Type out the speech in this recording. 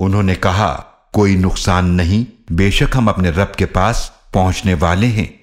انہوں نے کہا، کوئی نقصان نہیں، بے شک ہم اپنے رب کے پاس پہنچنے والے ہیں۔